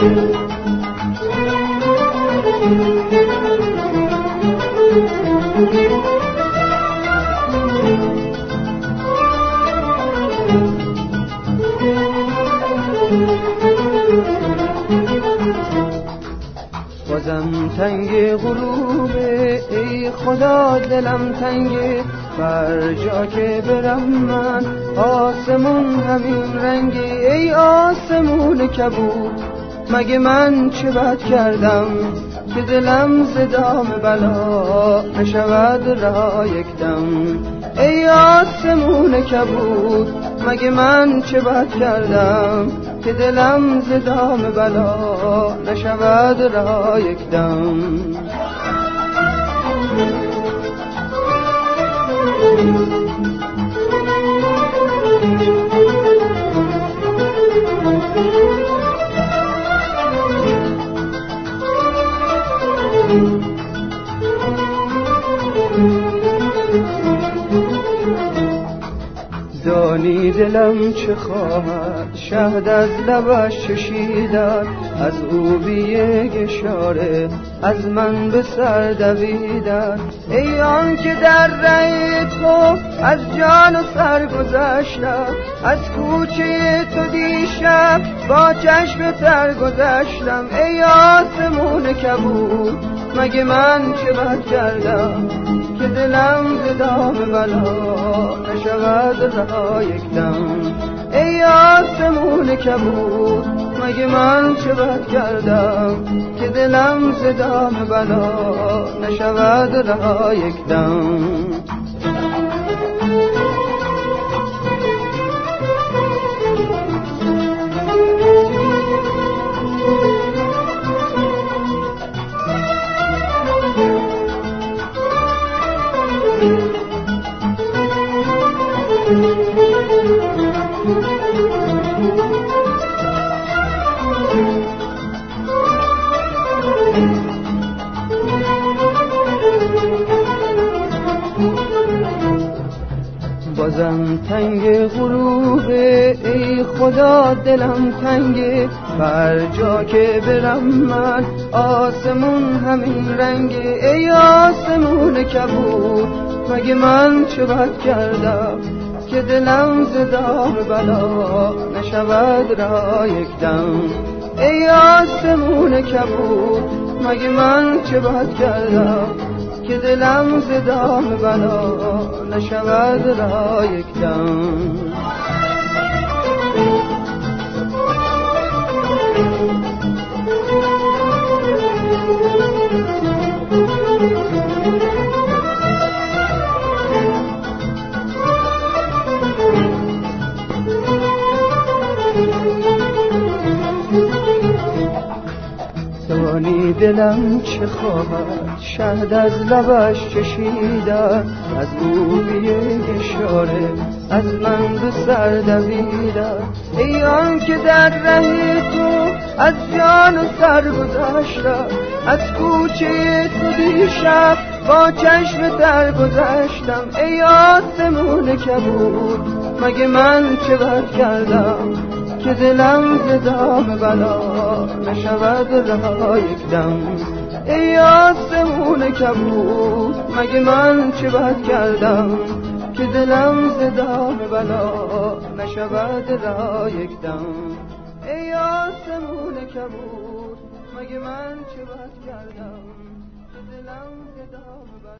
بازم تنگ غروبه ای خدا دلم تنگه بر جا که برم من آسمون همین رنگی. ای آسمون کبود مگه من چه بد کردم که دلم زدام بلا نشود رها یک دم؟ ای آسمون کبود مگه من چه بد کردم که دلم زدام بلا نشود رها یک دم؟ دانی دلم چه خواهد؟ شهد از لبش چشیدن از او بی اشاره از من به سر دویدن. ای آن که در رای تو از جان و سر گذشتم از کوچه تو دیشب با چشم تر گذشتم. ای آسمون کبود مگه من چه بد کردم؟ که دلم زدام بلا نشود رها یک دم. ای آسمون کبود مگه من چه بد کردم؟ که دلم زدام بلا نشود رها یک دم. تنگ غروبه ای خدا دلم تنگه بر جا که برم من آسمون همین رنگه ای آسمون کبود مگه من چه بد کردم؟ که دلم زدام بلا نشود را یک دم. ای آسمون کبود مگه من چه بد کردم؟ که دلم زدام بلا نشود را یک دم دانی دلم چه خواهد؟ شهد از لبش چشیدن از او اشاره از من به سر دویدن ای آن که در ره تو از جان و سر گذشتم از کوچه تو دیشب با چشم در گذشتم. ای آسمون کبود مگه من چه بد کردم؟ که دلم زدام بلا نشود رها یک دم. ای آسمون کبود مگه من چه بد کردم؟ که دلم زدام بلا نشود رها یک دم. ای آسمون کبود مگه من چه بد کردم؟ که دلم زدام بلا